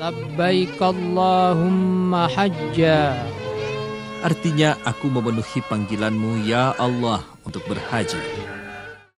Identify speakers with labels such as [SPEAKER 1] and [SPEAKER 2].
[SPEAKER 1] labbaik Allahumma hajja
[SPEAKER 2] Artinya aku memenuhi panggilanmu ya Allah untuk berhaji.